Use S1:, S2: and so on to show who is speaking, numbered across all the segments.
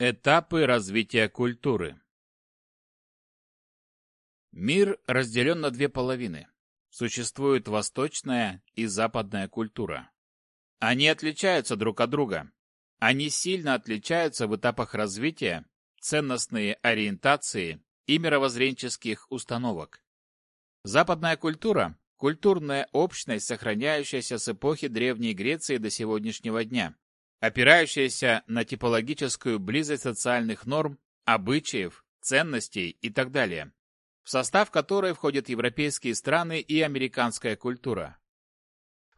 S1: Этапы развития культуры Мир разделен на две половины. Существует восточная и западная культура. Они отличаются друг от друга. Они сильно отличаются в этапах развития, ценностные ориентации и мировоззренческих установок. Западная культура – культурная общность, сохраняющаяся с эпохи Древней Греции до сегодняшнего дня, опирающаяся на типологическую близость социальных норм, обычаев, ценностей и так далее в состав которой входят европейские страны и американская культура.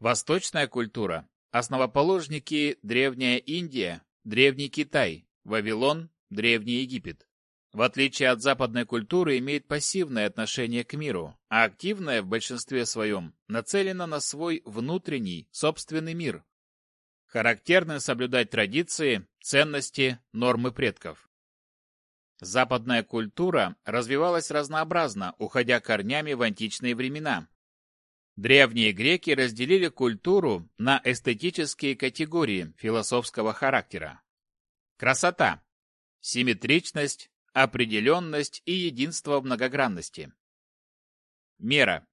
S1: Восточная культура – основоположники Древняя Индия, Древний Китай, Вавилон, Древний Египет. В отличие от западной культуры, имеет пассивное отношение к миру, а активное в большинстве своем нацелено на свой внутренний, собственный мир. Характерно соблюдать традиции, ценности, нормы предков. Западная культура развивалась разнообразно, уходя корнями в античные времена. Древние греки разделили культуру на эстетические категории философского характера. Красота, симметричность, определенность и единство многогранности. Мера.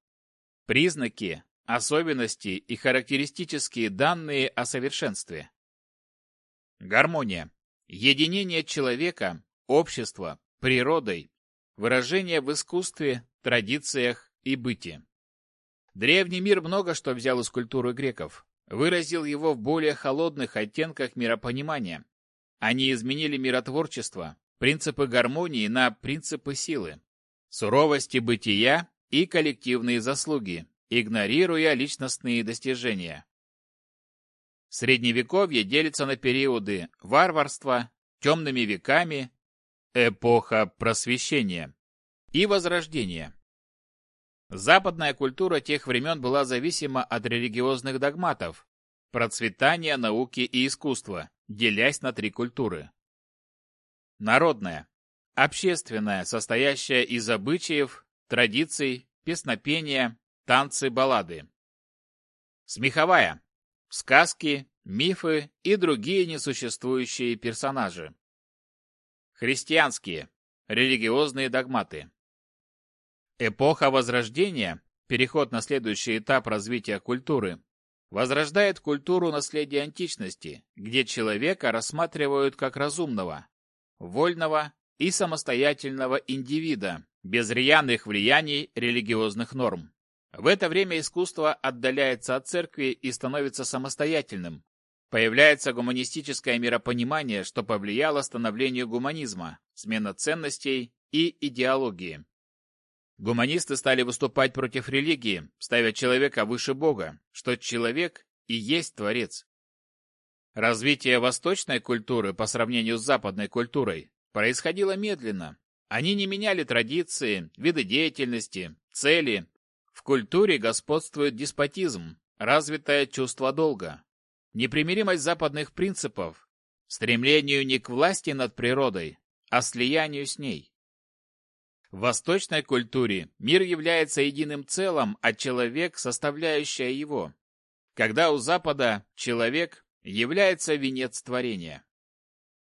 S1: Признаки, особенности и характеристические данные о совершенстве. Гармония. Единение человека, общества, природой, выражение в искусстве, традициях и быте. Древний мир много что взял из культуры греков, выразил его в более холодных оттенках миропонимания. Они изменили миротворчество, принципы гармонии на принципы силы, суровости бытия и коллективные заслуги, игнорируя личностные достижения. Средневековье делится на периоды варварства, темными веками, Эпоха просвещения и возрождения. Западная культура тех времен была зависима от религиозных догматов, процветания науки и искусства, делясь на три культуры. Народная. Общественная, состоящая из обычаев, традиций, песнопения, танцы, баллады. Смеховая. Сказки, мифы и другие несуществующие персонажи. Христианские. Религиозные догматы. Эпоха Возрождения, переход на следующий этап развития культуры, возрождает культуру наследия античности, где человека рассматривают как разумного, вольного и самостоятельного индивида, без рьяных влияний религиозных норм. В это время искусство отдаляется от церкви и становится самостоятельным, Появляется гуманистическое миропонимание, что повлияло становлению гуманизма, смена ценностей и идеологии. Гуманисты стали выступать против религии, ставя человека выше Бога, что человек и есть Творец. Развитие восточной культуры по сравнению с западной культурой происходило медленно. Они не меняли традиции, виды деятельности, цели. В культуре господствует деспотизм, развитое чувство долга непримиримость западных принципов, стремлению не к власти над природой, а слиянию с ней. В восточной культуре мир является единым целым, а человек – составляющая его. Когда у Запада человек является венец творения.